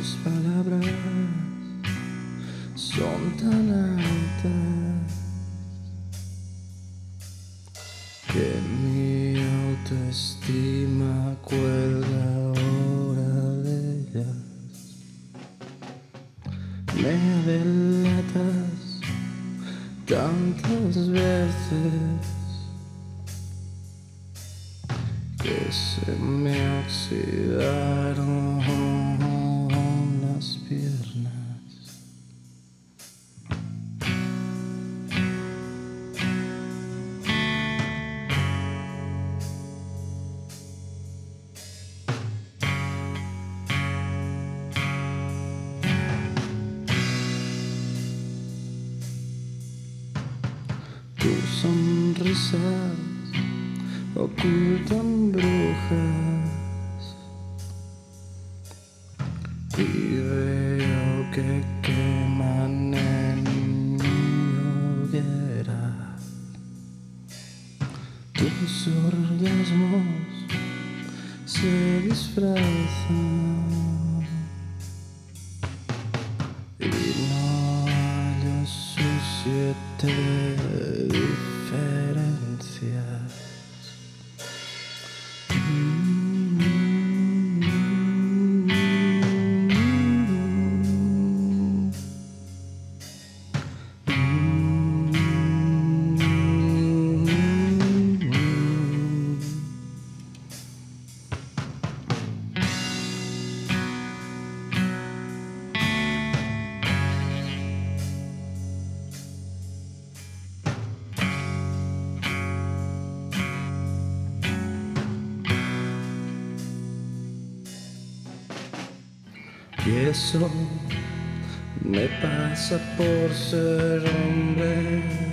Tus palabras son tan altas que mi autoestima cuelga ahora de ellas. Me delatas tantas veces que se me oxidaron sonrisas ocultan brujas. Y veo que queman en mi hoguera tus orgasmos se disfrazan. Y no sus siete said eso me pasa por ser hombre